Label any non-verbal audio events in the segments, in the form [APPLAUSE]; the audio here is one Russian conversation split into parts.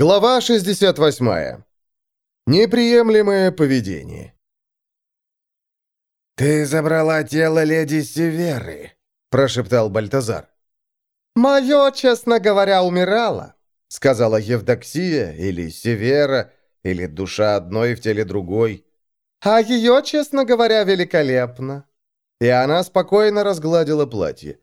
Глава 68. Неприемлемое поведение. «Ты забрала тело леди Северы», — прошептал Бальтазар. «Мое, честно говоря, умирало», — сказала Евдоксия, или Севера, или душа одной в теле другой. «А ее, честно говоря, великолепно». И она спокойно разгладила платье.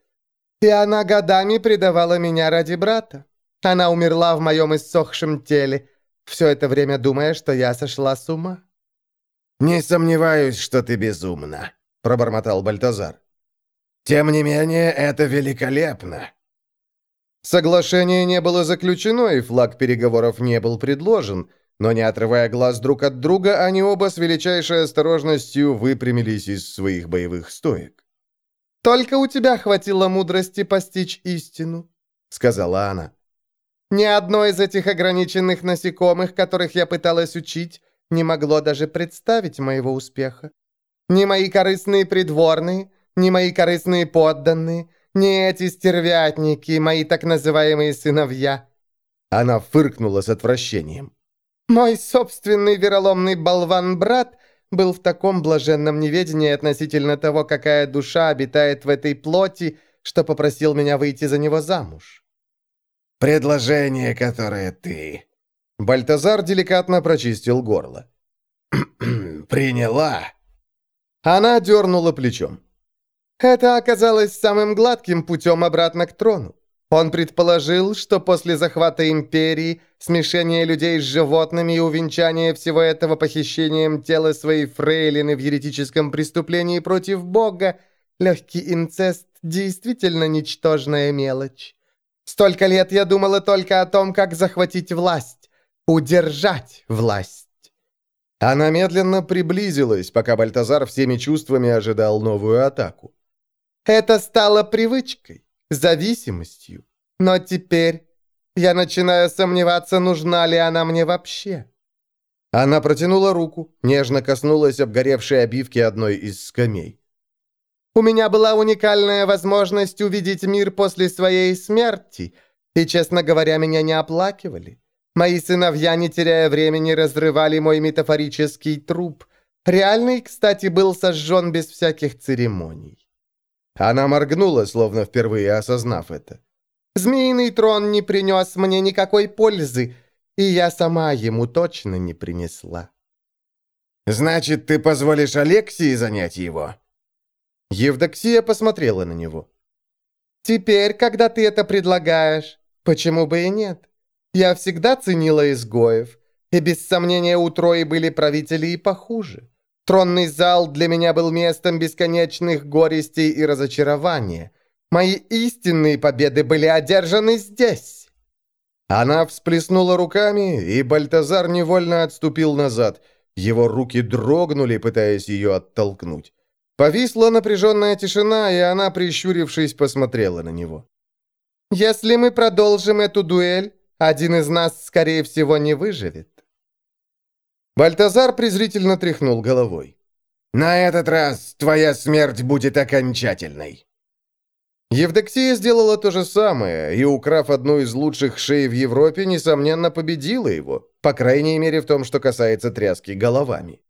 «И она годами предавала меня ради брата. Она умерла в моем иссохшем теле, все это время думая, что я сошла с ума». «Не сомневаюсь, что ты безумна», — пробормотал Бальтазар. «Тем не менее, это великолепно». Соглашение не было заключено, и флаг переговоров не был предложен, но не отрывая глаз друг от друга, они оба с величайшей осторожностью выпрямились из своих боевых стоек. «Только у тебя хватило мудрости постичь истину», — сказала она. Ни одно из этих ограниченных насекомых, которых я пыталась учить, не могло даже представить моего успеха. Ни мои корыстные придворные, ни мои корыстные подданные, ни эти стервятники, мои так называемые сыновья». Она фыркнула с отвращением. «Мой собственный вероломный болван-брат был в таком блаженном неведении относительно того, какая душа обитает в этой плоти, что попросил меня выйти за него замуж. Предложение, которое ты...» Бальтазар деликатно прочистил горло. [CLEARS THROAT] «Приняла?» Она дернула плечом. Это оказалось самым гладким путем обратно к трону. Он предположил, что после захвата империи, смешения людей с животными и увенчания всего этого похищением тела своей фрейлины в еретическом преступлении против Бога, легкий инцест действительно ничтожная мелочь. Столько лет я думала только о том, как захватить власть, удержать власть. Она медленно приблизилась, пока Бальтазар всеми чувствами ожидал новую атаку. Это стало привычкой, зависимостью. Но теперь я начинаю сомневаться, нужна ли она мне вообще. Она протянула руку, нежно коснулась обгоревшей обивки одной из скамей. У меня была уникальная возможность увидеть мир после своей смерти, и, честно говоря, меня не оплакивали. Мои сыновья, не теряя времени, разрывали мой метафорический труп. Реальный, кстати, был сожжен без всяких церемоний. Она моргнула, словно впервые осознав это. «Змеиный трон не принес мне никакой пользы, и я сама ему точно не принесла». «Значит, ты позволишь Алексии занять его?» Евдоксия посмотрела на него. «Теперь, когда ты это предлагаешь, почему бы и нет? Я всегда ценила изгоев, и без сомнения у Трои были правители и похуже. Тронный зал для меня был местом бесконечных горестей и разочарования. Мои истинные победы были одержаны здесь». Она всплеснула руками, и Бальтазар невольно отступил назад. Его руки дрогнули, пытаясь ее оттолкнуть. Повисла напряженная тишина, и она, прищурившись, посмотрела на него. «Если мы продолжим эту дуэль, один из нас, скорее всего, не выживет». Бальтазар презрительно тряхнул головой. «На этот раз твоя смерть будет окончательной». Евдоксия сделала то же самое, и, украв одну из лучших шеи в Европе, несомненно, победила его, по крайней мере в том, что касается тряски головами.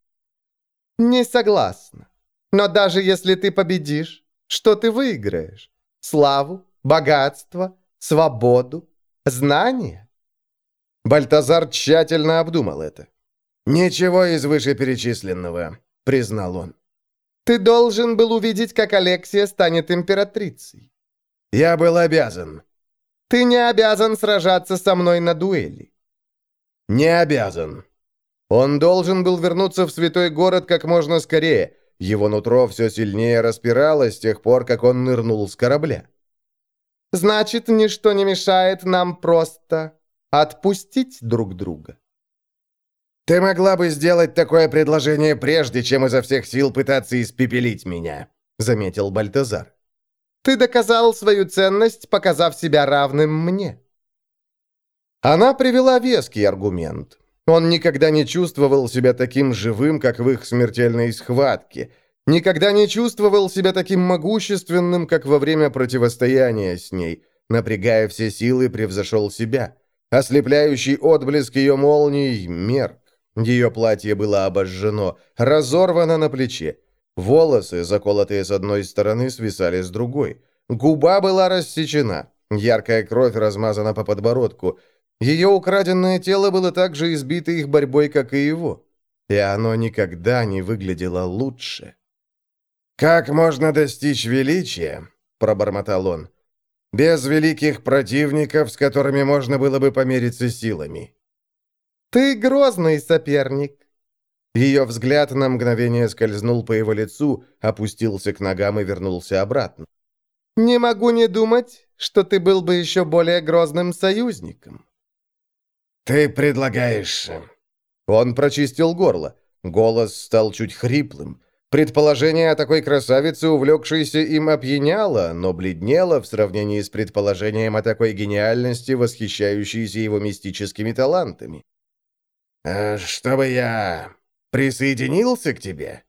«Не согласна. Но даже если ты победишь, что ты выиграешь? Славу, богатство, свободу, знания?» Бальтазар тщательно обдумал это. «Ничего из вышеперечисленного», — признал он. «Ты должен был увидеть, как Алексия станет императрицей». «Я был обязан». «Ты не обязан сражаться со мной на дуэли». «Не обязан». Он должен был вернуться в святой город как можно скорее, его нутро все сильнее распиралось с тех пор, как он нырнул с корабля. «Значит, ничто не мешает нам просто отпустить друг друга». «Ты могла бы сделать такое предложение прежде, чем изо всех сил пытаться испепелить меня», — заметил Бальтазар. «Ты доказал свою ценность, показав себя равным мне». Она привела веский аргумент. Он никогда не чувствовал себя таким живым, как в их смертельной схватке. Никогда не чувствовал себя таким могущественным, как во время противостояния с ней. Напрягая все силы, превзошел себя. Ослепляющий отблеск ее молний мерк. Ее платье было обожжено, разорвано на плече. Волосы, заколотые с одной стороны, свисали с другой. Губа была рассечена. Яркая кровь размазана по подбородку. Ее украденное тело было так же избито их борьбой, как и его. И оно никогда не выглядело лучше. «Как можно достичь величия?» — пробормотал он. «Без великих противников, с которыми можно было бы помериться силами». «Ты грозный соперник». Ее взгляд на мгновение скользнул по его лицу, опустился к ногам и вернулся обратно. «Не могу не думать, что ты был бы еще более грозным союзником». «Ты предлагаешь...» Он прочистил горло. Голос стал чуть хриплым. Предположение о такой красавице, увлекшейся им, опьяняло, но бледнело в сравнении с предположением о такой гениальности, восхищающейся его мистическими талантами. «Э, «Чтобы я присоединился к тебе?»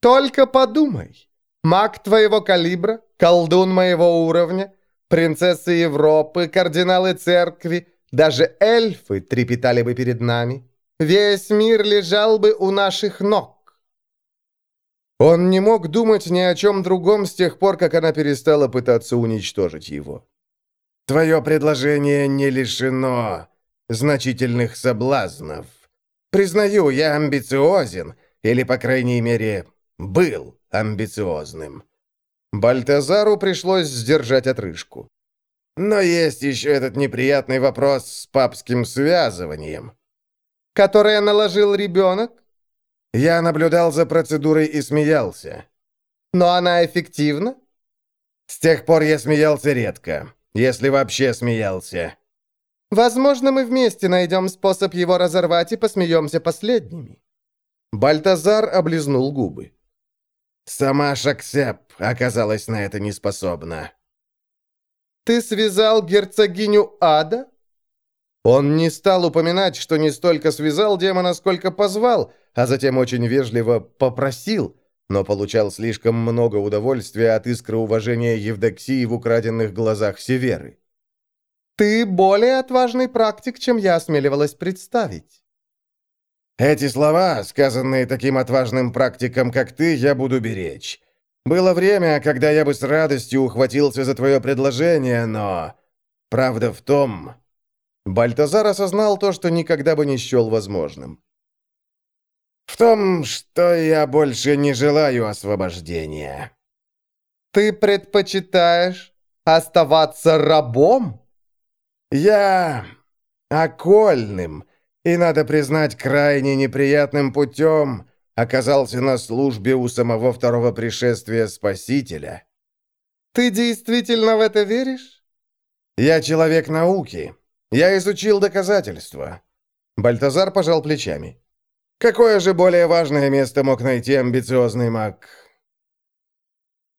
«Только подумай. Маг твоего калибра, колдун моего уровня, принцессы Европы, кардиналы церкви, даже эльфы трепетали бы перед нами. Весь мир лежал бы у наших ног». Он не мог думать ни о чем другом с тех пор, как она перестала пытаться уничтожить его. «Твое предложение не лишено значительных соблазнов. Признаю, я амбициозен, или, по крайней мере, был амбициозным». Бальтазару пришлось сдержать отрыжку. «Но есть еще этот неприятный вопрос с папским связыванием». «Которое наложил ребенок?» Я наблюдал за процедурой и смеялся. «Но она эффективна?» «С тех пор я смеялся редко, если вообще смеялся». Возможно, мы вместе найдем способ его разорвать и посмеемся последними». Бальтазар облизнул губы. «Сама Шаксеп оказалась на это неспособна». «Ты связал герцогиню Ада?» Он не стал упоминать, что не столько связал демона, сколько позвал, а затем очень вежливо попросил, но получал слишком много удовольствия от искры уважения Евдоксии в украденных глазах Северы. Ты более отважный практик, чем я осмеливалась представить. Эти слова, сказанные таким отважным практиком, как ты, я буду беречь. Было время, когда я бы с радостью ухватился за твое предложение, но... Правда в том... Бальтазар осознал то, что никогда бы не счел возможным. В том, что я больше не желаю освобождения. Ты предпочитаешь оставаться рабом? Я окольным и, надо признать, крайне неприятным путем оказался на службе у самого второго пришествия Спасителя. Ты действительно в это веришь? Я человек науки. Я изучил доказательства. Бальтазар пожал плечами. Какое же более важное место мог найти амбициозный маг?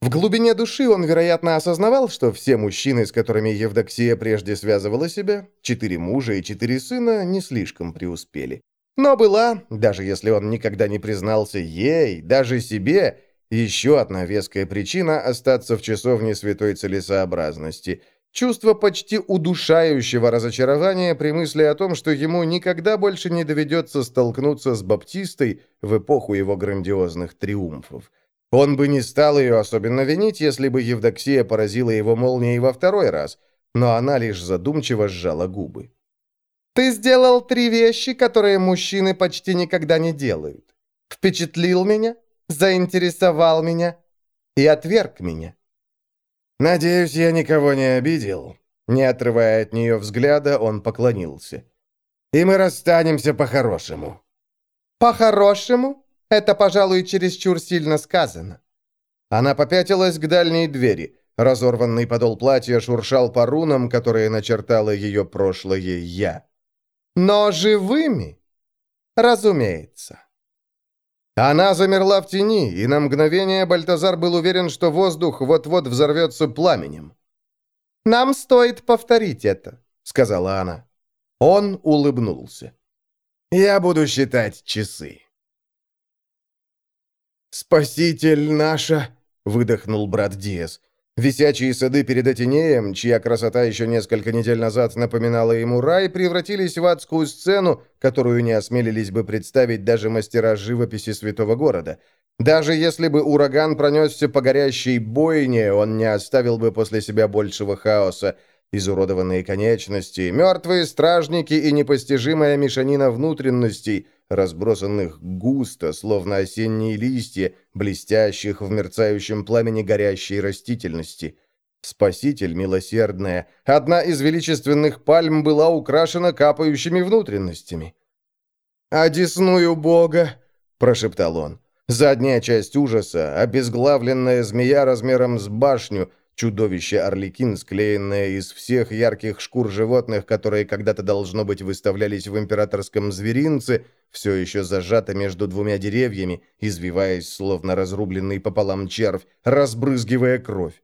В глубине души он, вероятно, осознавал, что все мужчины, с которыми Евдоксия прежде связывала себя, четыре мужа и четыре сына, не слишком преуспели. Но была, даже если он никогда не признался ей, даже себе, еще одна веская причина остаться в часовне святой целесообразности. Чувство почти удушающего разочарования при мысли о том, что ему никогда больше не доведется столкнуться с Баптистой в эпоху его грандиозных триумфов. Он бы не стал ее особенно винить, если бы Евдоксия поразила его молнией во второй раз, но она лишь задумчиво сжала губы. «Ты сделал три вещи, которые мужчины почти никогда не делают. Впечатлил меня, заинтересовал меня и отверг меня». «Надеюсь, я никого не обидел». Не отрывая от нее взгляда, он поклонился. «И мы расстанемся по-хорошему». «По-хорошему?» Это, пожалуй, чересчур сильно сказано». Она попятилась к дальней двери. Разорванный подол платья шуршал по рунам, которые начертало ее прошлое «я». «Но живыми?» «Разумеется». Она замерла в тени, и на мгновение Бальтазар был уверен, что воздух вот-вот взорвется пламенем. «Нам стоит повторить это», — сказала она. Он улыбнулся. «Я буду считать часы». «Спаситель наша!» — выдохнул брат Диас. Висячие сады перед Атинеем, чья красота еще несколько недель назад напоминала ему рай, превратились в адскую сцену, которую не осмелились бы представить даже мастера живописи святого города. Даже если бы ураган пронесся по горящей бойне, он не оставил бы после себя большего хаоса. Изуродованные конечности, мертвые стражники и непостижимая мешанина внутренностей, разбросанных густо, словно осенние листья, блестящих в мерцающем пламени горящей растительности. Спаситель милосердная, одна из величественных пальм была украшена капающими внутренностями. «Одесную Бога!» – прошептал он. Задняя часть ужаса, обезглавленная змея размером с башню – Чудовище Орликин, склеенное из всех ярких шкур животных, которые когда-то, должно быть, выставлялись в императорском зверинце, все еще зажато между двумя деревьями, извиваясь, словно разрубленный пополам червь, разбрызгивая кровь.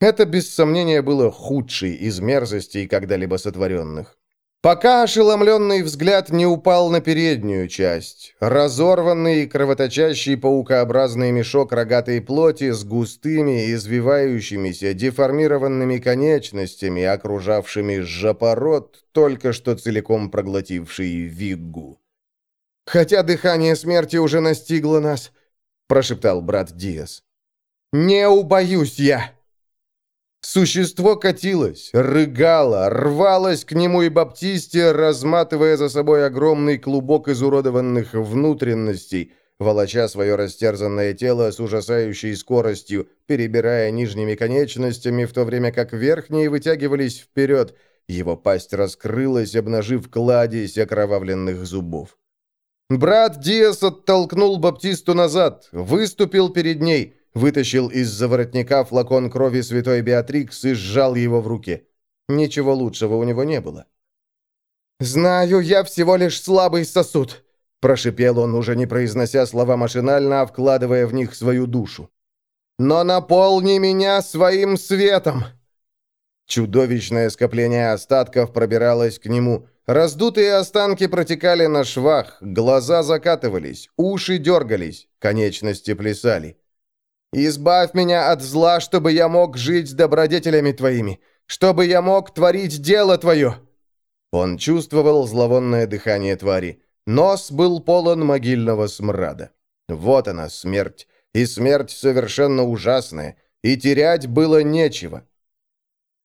Это, без сомнения, было худшей из мерзостей, когда-либо сотворенных. Пока ошеломленный взгляд не упал на переднюю часть, разорванный и кровоточащий паукообразный мешок рогатой плоти с густыми, извивающимися, деформированными конечностями, окружавшими жопород, только что целиком проглотивший Виггу. «Хотя дыхание смерти уже настигло нас», — прошептал брат Диас. «Не убоюсь я!» Существо катилось, рыгало, рвалось к нему и Баптисте, разматывая за собой огромный клубок изуродованных внутренностей, волоча свое растерзанное тело с ужасающей скоростью, перебирая нижними конечностями, в то время как верхние вытягивались вперед, его пасть раскрылась, обнажив кладезь окровавленных зубов. Брат Диас оттолкнул Баптисту назад, выступил перед ней, вытащил из-за воротника флакон крови святой Беатрикс и сжал его в руке. Ничего лучшего у него не было. «Знаю, я всего лишь слабый сосуд», – прошипел он, уже не произнося слова машинально, а вкладывая в них свою душу. «Но наполни меня своим светом!» Чудовищное скопление остатков пробиралось к нему. Раздутые останки протекали на швах, глаза закатывались, уши дергались, конечности плясали. Избавь меня от зла, чтобы я мог жить с добродетелями Твоими, чтобы я мог творить дело Твое!» Он чувствовал зловонное дыхание твари. Нос был полон могильного смрада. Вот она, смерть. И смерть совершенно ужасная. И терять было нечего.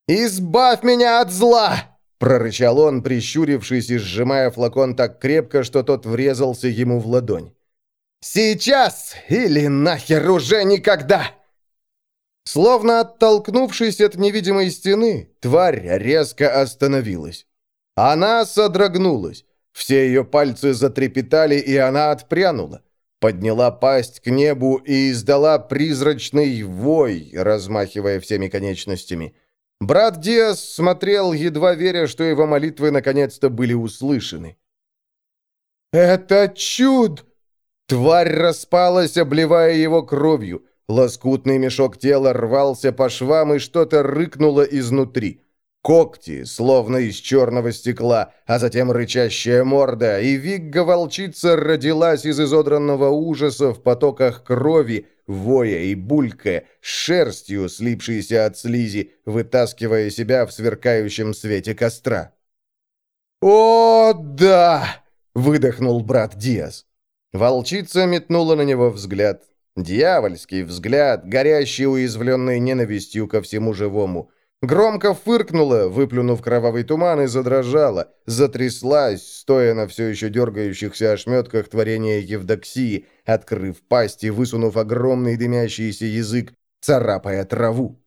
«Избавь меня от зла!» прорычал он, прищурившись и сжимая флакон так крепко, что тот врезался ему в ладонь. Сейчас или нахер уже никогда!» Словно оттолкнувшись от невидимой стены, тварь резко остановилась. Она содрогнулась. Все ее пальцы затрепетали, и она отпрянула. Подняла пасть к небу и издала призрачный вой, размахивая всеми конечностями. Брат Диас смотрел, едва веря, что его молитвы наконец-то были услышаны. «Это чудо!» Тварь распалась, обливая его кровью. Лоскутный мешок тела рвался по швам, и что-то рыкнуло изнутри. Когти, словно из черного стекла, а затем рычащая морда, и Вигга-волчица родилась из изодранного ужаса в потоках крови, воя и булькая, шерстью, слипшейся от слизи, вытаскивая себя в сверкающем свете костра. «О, да!» — выдохнул брат Диас. Волчица метнула на него взгляд. Дьявольский взгляд, горящий уязвленной ненавистью ко всему живому. Громко фыркнула, выплюнув кровавый туман, и задрожала, затряслась, стоя на все еще дергающихся ошметках творения Евдоксии, открыв пасть и высунув огромный дымящийся язык, царапая траву.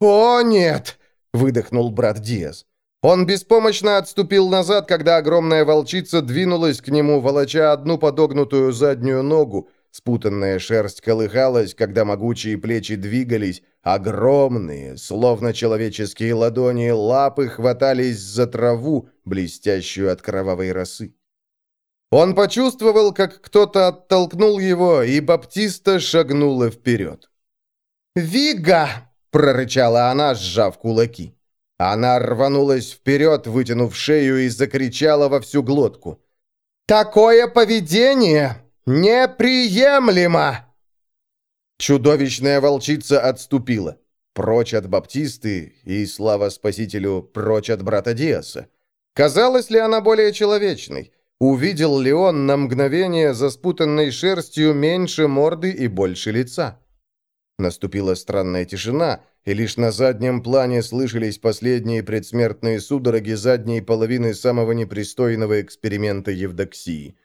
«О, нет!» — выдохнул брат Диас. Он беспомощно отступил назад, когда огромная волчица двинулась к нему, волоча одну подогнутую заднюю ногу. Спутанная шерсть колыхалась, когда могучие плечи двигались. Огромные, словно человеческие ладони, лапы хватались за траву, блестящую от кровавой росы. Он почувствовал, как кто-то оттолкнул его, и Баптиста шагнула вперед. «Вига!» — прорычала она, сжав кулаки. Она рванулась вперед, вытянув шею, и закричала во всю глотку. «Такое поведение неприемлемо!» Чудовищная волчица отступила. Прочь от Баптисты и, слава Спасителю, прочь от брата Диаса. Казалось ли она более человечной? Увидел ли он на мгновение за спутанной шерстью меньше морды и больше лица? Наступила странная тишина, и лишь на заднем плане слышались последние предсмертные судороги задней половины самого непристойного эксперимента Евдоксии.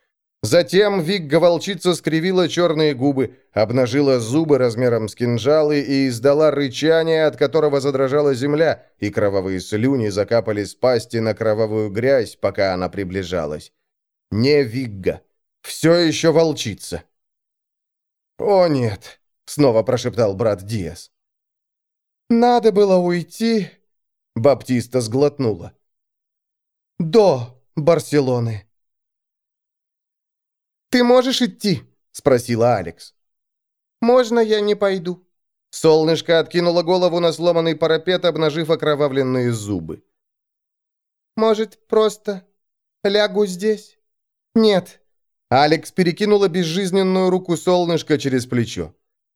Затем Вигга-волчица скривила черные губы, обнажила зубы размером с кинжалы и издала рычание, от которого задрожала земля, и кровавые слюни закапали с пасти на кровавую грязь, пока она приближалась. Не Вигга. Все еще волчица. «О, нет!» — снова прошептал брат Диас. «Надо было уйти...» — Баптиста сглотнула. «До Барселоны». «Ты можешь идти?» — спросила Алекс. «Можно я не пойду?» Солнышко откинуло голову на сломанный парапет, обнажив окровавленные зубы. «Может, просто лягу здесь?» «Нет». Алекс перекинула безжизненную руку солнышка через плечо.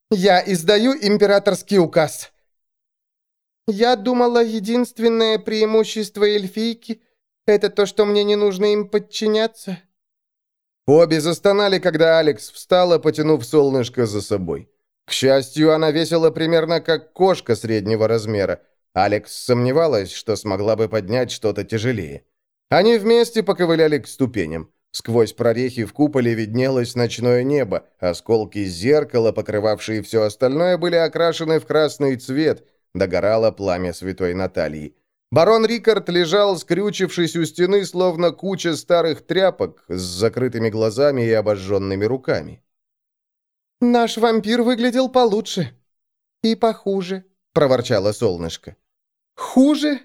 «Я издаю императорский указ». «Я думала, единственное преимущество эльфийки — это то, что мне не нужно им подчиняться». Обе застонали, когда Алекс встала, потянув солнышко за собой. К счастью, она весила примерно как кошка среднего размера. Алекс сомневалась, что смогла бы поднять что-то тяжелее. Они вместе поковыляли к ступеням. Сквозь прорехи в куполе виднелось ночное небо, осколки зеркала, покрывавшие все остальное, были окрашены в красный цвет, догорало пламя святой Натальи. Барон Рикард лежал, скрючившись у стены, словно куча старых тряпок, с закрытыми глазами и обожженными руками. «Наш вампир выглядел получше. И похуже», — проворчало солнышко. «Хуже?»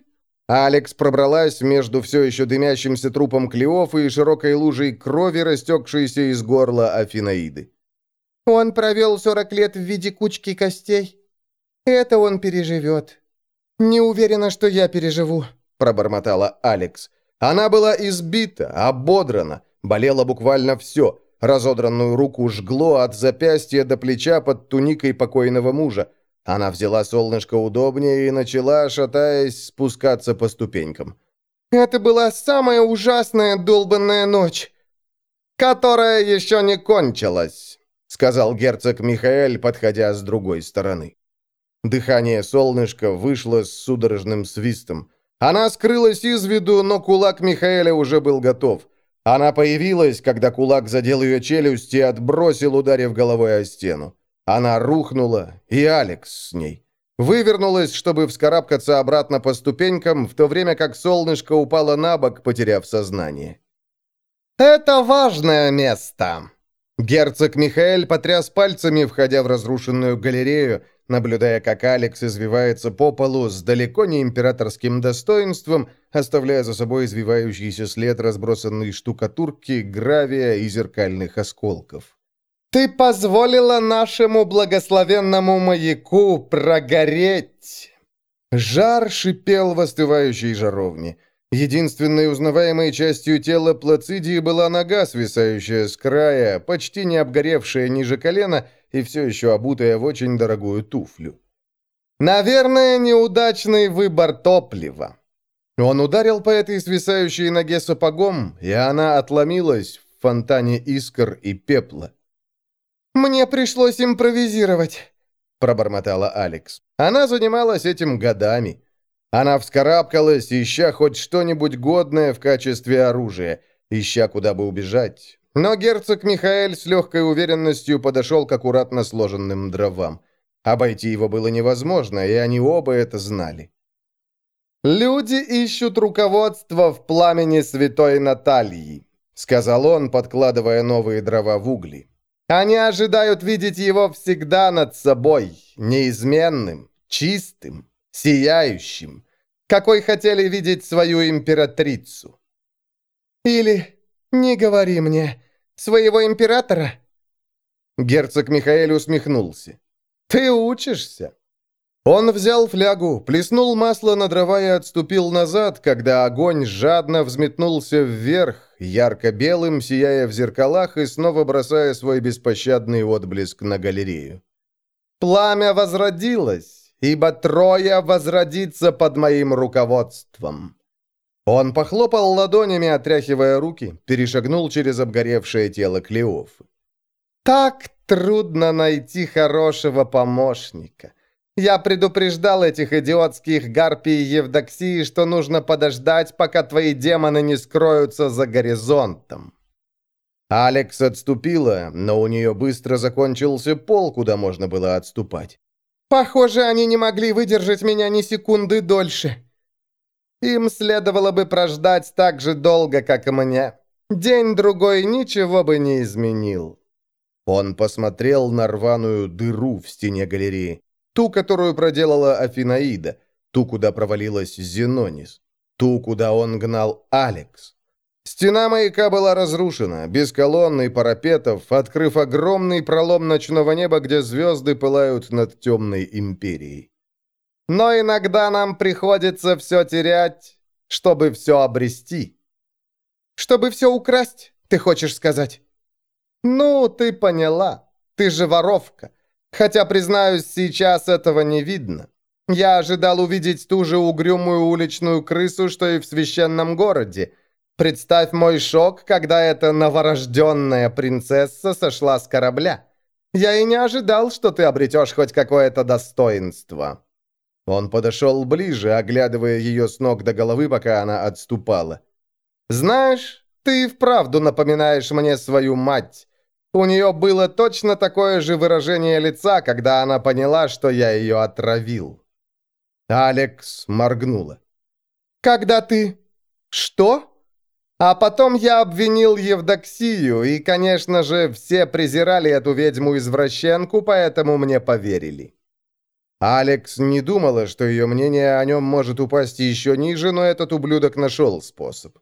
Алекс пробралась между все еще дымящимся трупом Клеофа и широкой лужей крови, растекшейся из горла Афинаиды. «Он провел сорок лет в виде кучки костей. Это он переживет. Не уверена, что я переживу», — пробормотала Алекс. Она была избита, ободрана, болело буквально все. Разодранную руку жгло от запястья до плеча под туникой покойного мужа. Она взяла солнышко удобнее и начала, шатаясь, спускаться по ступенькам. «Это была самая ужасная долбанная ночь, которая еще не кончилась», сказал герцог Михаэль, подходя с другой стороны. Дыхание солнышка вышло с судорожным свистом. Она скрылась из виду, но кулак Михаэля уже был готов. Она появилась, когда кулак задел ее челюсть и отбросил, ударив головой о стену. Она рухнула, и Алекс с ней. Вывернулась, чтобы вскарабкаться обратно по ступенькам, в то время как солнышко упало на бок, потеряв сознание. «Это важное место!» Герцог Михаэль потряс пальцами, входя в разрушенную галерею, наблюдая, как Алекс извивается по полу с далеко не императорским достоинством, оставляя за собой извивающийся след разбросанной штукатурки, гравия и зеркальных осколков. Ты позволила нашему благословенному маяку прогореть!» Жар шипел в остывающей жаровне. Единственной узнаваемой частью тела Плацидии была нога, свисающая с края, почти не обгоревшая ниже колена и все еще обутая в очень дорогую туфлю. «Наверное, неудачный выбор топлива». Он ударил по этой свисающей ноге сапогом, и она отломилась в фонтане искр и пепла. «Мне пришлось импровизировать», — пробормотала Алекс. Она занималась этим годами. Она вскарабкалась, ища хоть что-нибудь годное в качестве оружия, ища, куда бы убежать. Но герцог Михаэль с легкой уверенностью подошел к аккуратно сложенным дровам. Обойти его было невозможно, и они оба это знали. «Люди ищут руководство в пламени святой Натальи», — сказал он, подкладывая новые дрова в угли. Они ожидают видеть его всегда над собой, неизменным, чистым, сияющим, какой хотели видеть свою императрицу. Или, не говори мне, своего императора? Герцог Михаэль усмехнулся. Ты учишься? Он взял флягу, плеснул масло на дрова и отступил назад, когда огонь жадно взметнулся вверх, ярко-белым, сияя в зеркалах и снова бросая свой беспощадный отблеск на галерею. Пламя возродилось, ибо Троя возродится под моим руководством». Он похлопал ладонями, отряхивая руки, перешагнул через обгоревшее тело Клеофы. «Так трудно найти хорошего помощника. Я предупреждал этих идиотских гарпий Евдоксии, что нужно подождать, пока твои демоны не скроются за горизонтом». Алекс отступила, но у нее быстро закончился пол, куда можно было отступать. «Похоже, они не могли выдержать меня ни секунды дольше. Им следовало бы прождать так же долго, как и мне. День-другой ничего бы не изменил». Он посмотрел на рваную дыру в стене галереи. Ту, которую проделала Афинаида, ту, куда провалилась Зенонис, ту, куда он гнал Алекс. Стена маяка была разрушена, без колонн и парапетов, открыв огромный пролом ночного неба, где звезды пылают над темной империей. Но иногда нам приходится все терять, чтобы все обрести. Чтобы все украсть, ты хочешь сказать? Ну, ты поняла. Ты же воровка. Хотя, признаюсь, сейчас этого не видно. Я ожидал увидеть ту же угрюмую уличную крысу, что и в священном городе. Представь мой шок, когда эта новорожденная принцесса сошла с корабля. Я и не ожидал, что ты обретешь хоть какое-то достоинство. Он подошел ближе, оглядывая ее с ног до головы, пока она отступала. «Знаешь, ты вправду напоминаешь мне свою мать. У нее было точно такое же выражение лица, когда она поняла, что я ее отравил». Алекс моргнула. «Когда ты... что?» А потом я обвинил Евдоксию, и, конечно же, все презирали эту ведьму-извращенку, поэтому мне поверили. Алекс не думала, что ее мнение о нем может упасть еще ниже, но этот ублюдок нашел способ.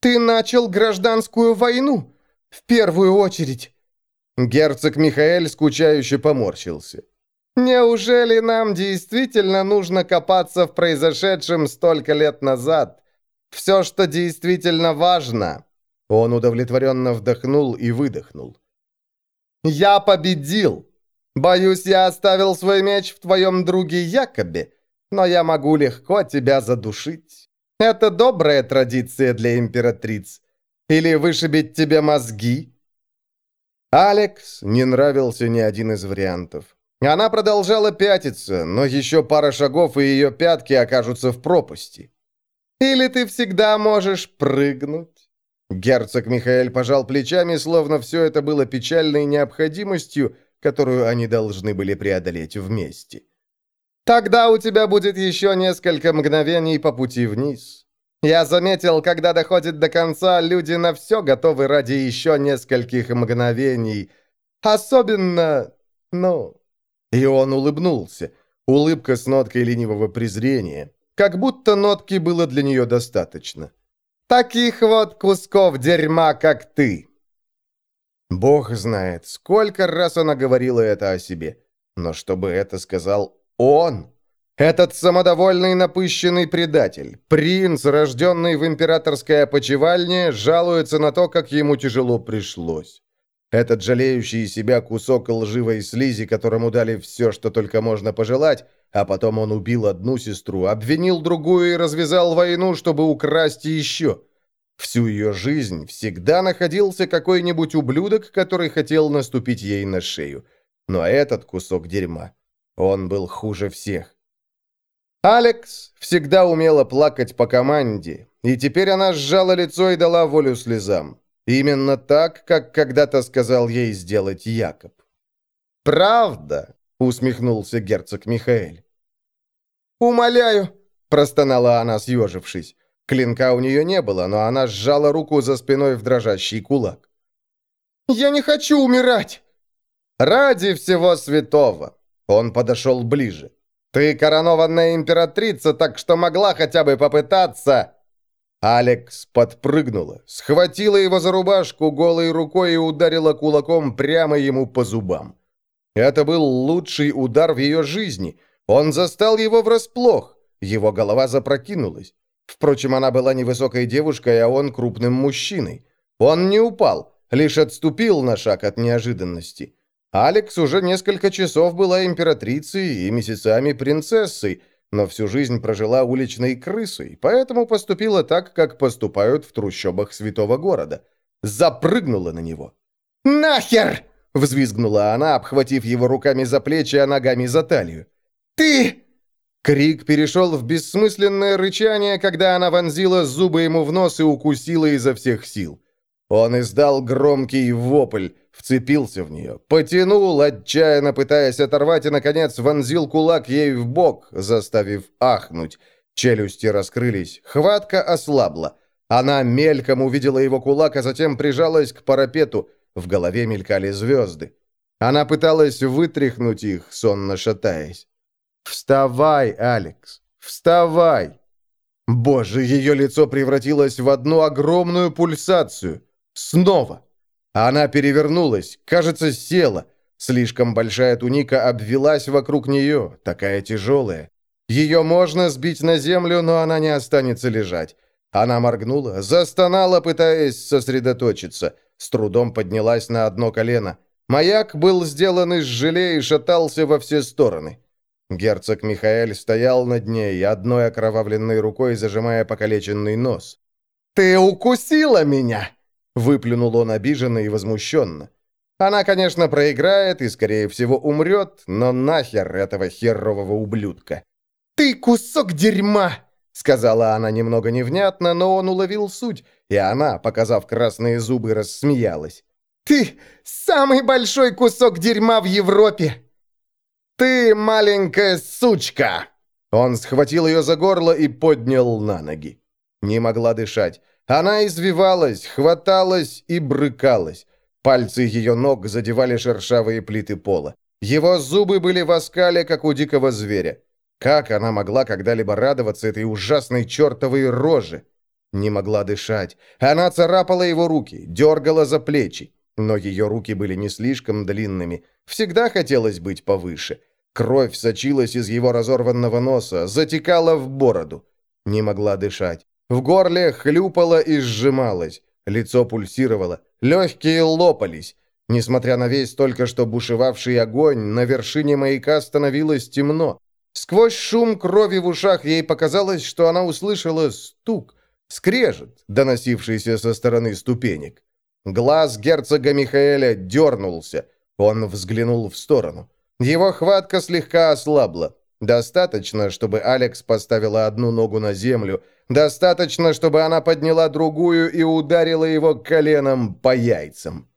«Ты начал гражданскую войну, в первую очередь!» Герцог Михаэль скучающе поморщился. «Неужели нам действительно нужно копаться в произошедшем столько лет назад? Все, что действительно важно...» Он удовлетворенно вдохнул и выдохнул. «Я победил!» Боюсь, я оставил свой меч в твоем друге Якобе, но я могу легко тебя задушить. Это добрая традиция для императриц. Или вышибить тебе мозги?» Алекс не нравился ни один из вариантов. Она продолжала пятиться, но еще пара шагов, и ее пятки окажутся в пропасти. «Или ты всегда можешь прыгнуть?» Герцог Михаэль пожал плечами, словно все это было печальной необходимостью, которую они должны были преодолеть вместе. «Тогда у тебя будет еще несколько мгновений по пути вниз. Я заметил, когда доходит до конца, люди на все готовы ради еще нескольких мгновений. Особенно, ну...» И он улыбнулся. Улыбка с ноткой ленивого презрения. Как будто нотки было для нее достаточно. «Таких вот кусков дерьма, как ты!» Бог знает, сколько раз она говорила это о себе. Но чтобы это сказал он, этот самодовольный напыщенный предатель, принц, рожденный в императорской опочивальне, жалуется на то, как ему тяжело пришлось. Этот жалеющий себя кусок лживой слизи, которому дали все, что только можно пожелать, а потом он убил одну сестру, обвинил другую и развязал войну, чтобы украсть еще. Всю ее жизнь всегда находился какой-нибудь ублюдок, который хотел наступить ей на шею. Но этот кусок дерьма, он был хуже всех. Алекс всегда умела плакать по команде, и теперь она сжала лицо и дала волю слезам. Именно так, как когда-то сказал ей сделать Якоб. «Правда?» — усмехнулся герцог Михаэль. «Умоляю!» — простонала она, съежившись. Клинка у нее не было, но она сжала руку за спиной в дрожащий кулак. «Я не хочу умирать!» «Ради всего святого!» Он подошел ближе. «Ты коронованная императрица, так что могла хотя бы попытаться...» Алекс подпрыгнула, схватила его за рубашку голой рукой и ударила кулаком прямо ему по зубам. Это был лучший удар в ее жизни. Он застал его врасплох. Его голова запрокинулась. Впрочем, она была невысокой девушкой, а он крупным мужчиной. Он не упал, лишь отступил на шаг от неожиданности. Алекс уже несколько часов была императрицей и месяцами принцессой, но всю жизнь прожила уличной крысой, поэтому поступила так, как поступают в трущобах святого города. Запрыгнула на него. «Нахер!» — взвизгнула она, обхватив его руками за плечи, а ногами за талию. «Ты!» Крик перешел в бессмысленное рычание, когда она вонзила зубы ему в нос и укусила изо всех сил. Он издал громкий вопль, вцепился в нее, потянул, отчаянно пытаясь оторвать, и, наконец, вонзил кулак ей в бок, заставив ахнуть. Челюсти раскрылись, хватка ослабла. Она мельком увидела его кулак, а затем прижалась к парапету. В голове мелькали звезды. Она пыталась вытряхнуть их, сонно шатаясь. «Вставай, Алекс! Вставай!» Боже, ее лицо превратилось в одну огромную пульсацию. Снова. Она перевернулась, кажется, села. Слишком большая туника обвелась вокруг нее, такая тяжелая. Ее можно сбить на землю, но она не останется лежать. Она моргнула, застонала, пытаясь сосредоточиться. С трудом поднялась на одно колено. Маяк был сделан из желе и шатался во все стороны. Герцог Михаэль стоял над ней, одной окровавленной рукой зажимая покалеченный нос. «Ты укусила меня!» Выплюнул он обиженно и возмущенно. Она, конечно, проиграет и, скорее всего, умрет, но нахер этого херового ублюдка. «Ты кусок дерьма!» Сказала она немного невнятно, но он уловил суть, и она, показав красные зубы, рассмеялась. «Ты самый большой кусок дерьма в Европе!» «Ты маленькая сучка!» Он схватил ее за горло и поднял на ноги. Не могла дышать. Она извивалась, хваталась и брыкалась. Пальцы ее ног задевали шершавые плиты пола. Его зубы были в оскале, как у дикого зверя. Как она могла когда-либо радоваться этой ужасной чертовой роже? Не могла дышать. Она царапала его руки, дергала за плечи. Но ее руки были не слишком длинными. Всегда хотелось быть повыше. Кровь сочилась из его разорванного носа, затекала в бороду. Не могла дышать. В горле хлюпало и сжималось, лицо пульсировало, легкие лопались. Несмотря на весь только что бушевавший огонь, на вершине маяка становилось темно. Сквозь шум крови в ушах ей показалось, что она услышала стук, скрежет, доносившийся со стороны ступенек. Глаз герцога Михаэля дернулся. Он взглянул в сторону. Его хватка слегка ослабла. Достаточно, чтобы Алекс поставила одну ногу на землю. Достаточно, чтобы она подняла другую и ударила его коленом по яйцам.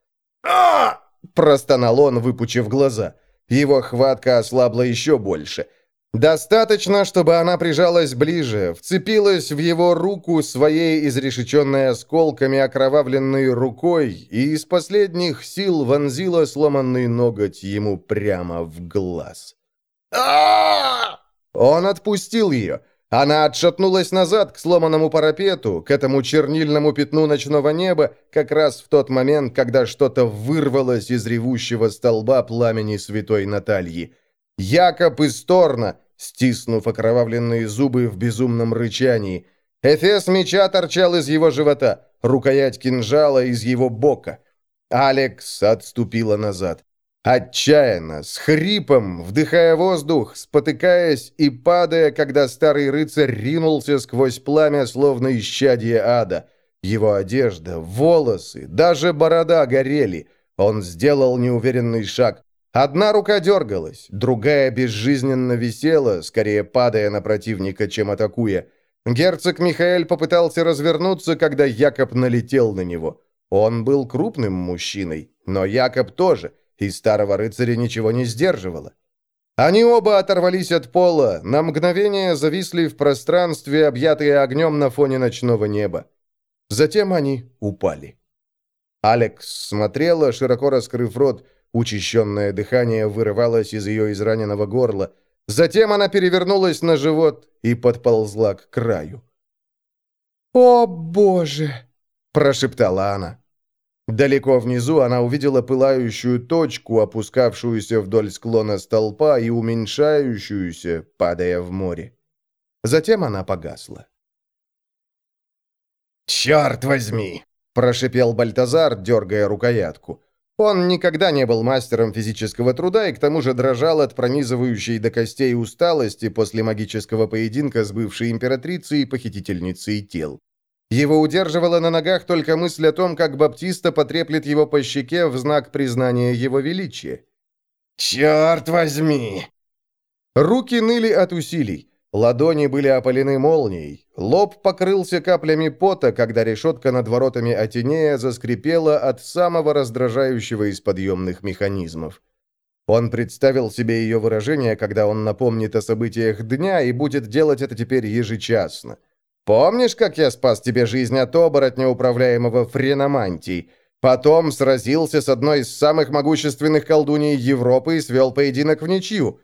а простонал он, выпучив глаза. Его хватка ослабла еще больше. Достаточно, чтобы она прижалась ближе, вцепилась в его руку своей изрешеченной осколками окровавленной рукой и из последних сил вонзила сломанный ноготь ему прямо в глаз. Он отпустил ее. Она отшатнулась назад к сломанному парапету, к этому чернильному пятну ночного неба, как раз в тот момент, когда что-то вырвалось из ревущего столба пламени святой Натальи. Якоб из Торна, стиснув окровавленные зубы в безумном рычании. Эфес меча торчал из его живота, рукоять кинжала из его бока. Алекс отступила назад. Отчаянно, с хрипом, вдыхая воздух, спотыкаясь и падая, когда старый рыцарь ринулся сквозь пламя, словно исчадие ада. Его одежда, волосы, даже борода горели. Он сделал неуверенный шаг. Одна рука дергалась, другая безжизненно висела, скорее падая на противника, чем атакуя. Герцог Михаэль попытался развернуться, когда Якоб налетел на него. Он был крупным мужчиной, но Якоб тоже — и старого рыцаря ничего не сдерживало. Они оба оторвались от пола, на мгновение зависли в пространстве, объятые огнем на фоне ночного неба. Затем они упали. Алекс смотрела, широко раскрыв рот, учащенное дыхание вырывалось из ее израненного горла. Затем она перевернулась на живот и подползла к краю. «О, Боже!» – прошептала она. Далеко внизу она увидела пылающую точку, опускавшуюся вдоль склона столпа и уменьшающуюся, падая в море. Затем она погасла. «Черт возьми!» – прошипел Бальтазар, дергая рукоятку. Он никогда не был мастером физического труда и к тому же дрожал от пронизывающей до костей усталости после магического поединка с бывшей императрицей и похитительницей тел. Его удерживала на ногах только мысль о том, как Баптиста потреплет его по щеке в знак признания его величия. «Черт возьми!» Руки ныли от усилий. Ладони были опалены молнией. Лоб покрылся каплями пота, когда решетка над воротами Атинея заскрипела от самого раздражающего из подъемных механизмов. Он представил себе ее выражение, когда он напомнит о событиях дня и будет делать это теперь ежечасно. «Помнишь, как я спас тебе жизнь от оборотня, управляемого френомантией? Потом сразился с одной из самых могущественных колдуней Европы и свел поединок в ничью?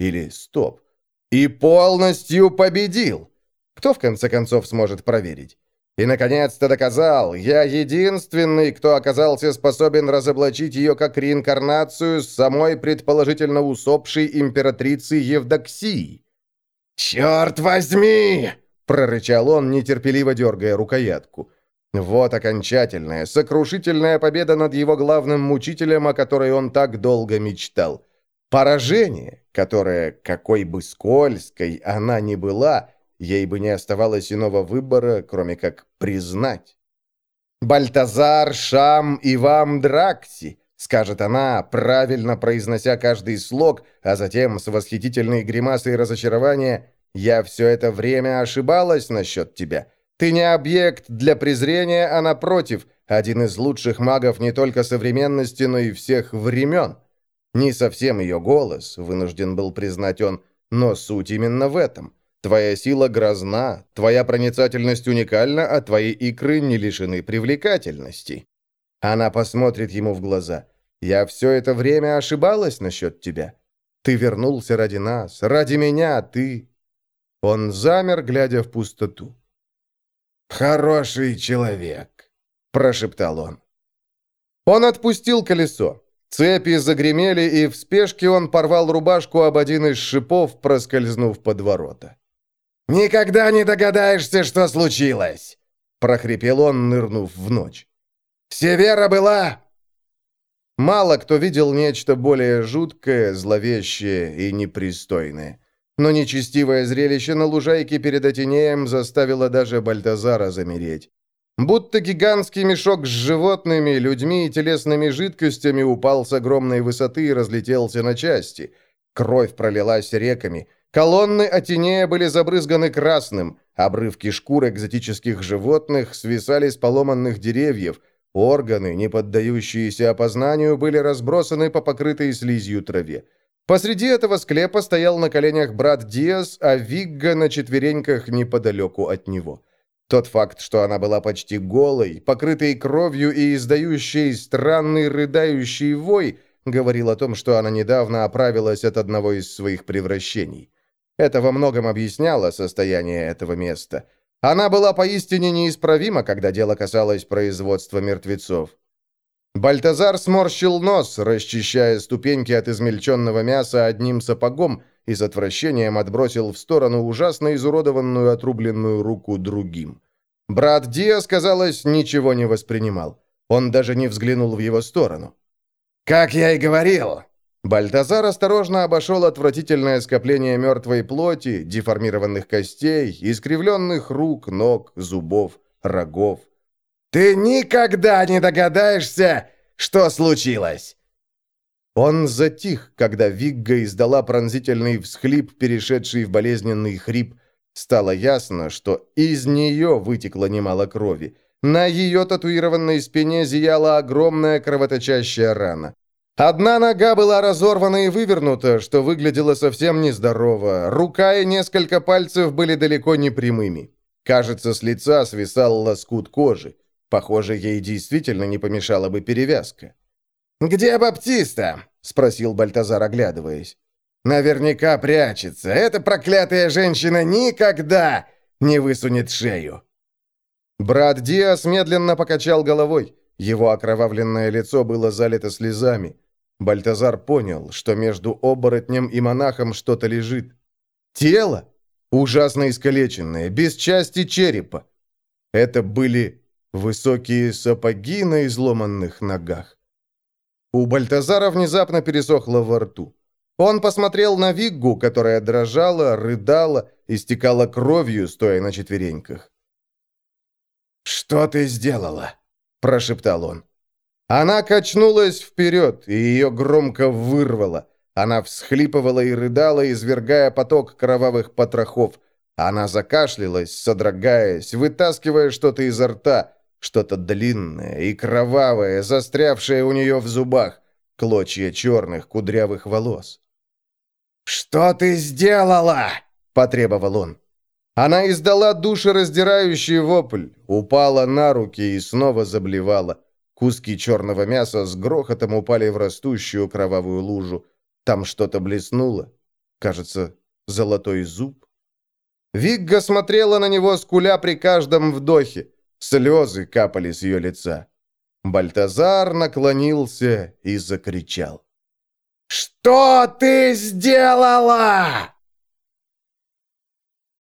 Или стоп?» И полностью победил. Кто, в конце концов, сможет проверить? И, наконец-то, доказал, я единственный, кто оказался способен разоблачить ее как реинкарнацию самой предположительно усопшей императрицы Евдоксии. «Черт возьми!» — прорычал он, нетерпеливо дергая рукоятку. Вот окончательная, сокрушительная победа над его главным мучителем, о которой он так долго мечтал. Поражение, которое, какой бы скользкой она ни была, ей бы не оставалось иного выбора, кроме как признать. «Бальтазар, Шам и вам Дракси», — скажет она, правильно произнося каждый слог, а затем с восхитительной гримасой разочарования «Я все это время ошибалась насчет тебя. Ты не объект для презрения, а напротив, один из лучших магов не только современности, но и всех времен». Не совсем ее голос, вынужден был признать он, но суть именно в этом. Твоя сила грозна, твоя проницательность уникальна, а твои икры не лишены привлекательности. Она посмотрит ему в глаза. «Я все это время ошибалась насчет тебя. Ты вернулся ради нас, ради меня, ты...» Он замер, глядя в пустоту. «Хороший человек», — прошептал он. Он отпустил колесо. Цепи загремели, и в спешке он порвал рубашку об один из шипов, проскользнув под ворота. «Никогда не догадаешься, что случилось!» — прохрипел он, нырнув в ночь. «Севера была...» Мало кто видел нечто более жуткое, зловещее и непристойное. Но нечестивое зрелище на лужайке перед Атинеем заставило даже Бальтазара замереть. Будто гигантский мешок с животными, людьми и телесными жидкостями упал с огромной высоты и разлетелся на части. Кровь пролилась реками. Колонны Атинея были забрызганы красным. Обрывки шкур экзотических животных свисали с поломанных деревьев. Органы, не поддающиеся опознанию, были разбросаны по покрытой слизью траве. Посреди этого склепа стоял на коленях брат Диас, а Вигга на четвереньках неподалеку от него. Тот факт, что она была почти голой, покрытой кровью и издающей странный рыдающий вой, говорил о том, что она недавно оправилась от одного из своих превращений. Это во многом объясняло состояние этого места. Она была поистине неисправима, когда дело касалось производства мертвецов. Бальтазар сморщил нос, расчищая ступеньки от измельченного мяса одним сапогом, и с отвращением отбросил в сторону ужасно изуродованную отрубленную руку другим. Брат Диас, казалось, ничего не воспринимал. Он даже не взглянул в его сторону. «Как я и говорил!» Бальтазар осторожно обошел отвратительное скопление мертвой плоти, деформированных костей, искривленных рук, ног, зубов, рогов. «Ты никогда не догадаешься, что случилось!» Он затих, когда Вигга издала пронзительный всхлип, перешедший в болезненный хрип. Стало ясно, что из нее вытекло немало крови. На ее татуированной спине зияла огромная кровоточащая рана. Одна нога была разорвана и вывернута, что выглядело совсем нездорово. Рука и несколько пальцев были далеко не прямыми. Кажется, с лица свисал лоскут кожи. Похоже, ей действительно не помешала бы перевязка. «Где Баптиста?» — спросил Бальтазар, оглядываясь. «Наверняка прячется. Эта проклятая женщина никогда не высунет шею». Брат Диас медленно покачал головой. Его окровавленное лицо было залито слезами. Бальтазар понял, что между оборотнем и монахом что-то лежит. Тело? Ужасно искалеченное, без части черепа. Это были высокие сапоги на изломанных ногах. У Бальтазара внезапно пересохло во рту. Он посмотрел на Виггу, которая дрожала, рыдала, истекала кровью, стоя на четвереньках. «Что ты сделала?» – прошептал он. Она качнулась вперед, и ее громко вырвало. Она всхлипывала и рыдала, извергая поток кровавых потрохов. Она закашлялась, содрогаясь, вытаскивая что-то изо рта, что-то длинное и кровавое, застрявшее у нее в зубах, клочья черных кудрявых волос. «Что ты сделала?» – потребовал он. Она издала душераздирающий вопль, упала на руки и снова заблевала. Куски черного мяса с грохотом упали в растущую кровавую лужу. Там что-то блеснуло. Кажется, золотой зуб. Вигга смотрела на него, скуля при каждом вдохе. Слезы капали с ее лица. Бальтазар наклонился и закричал. «Что ты сделала?»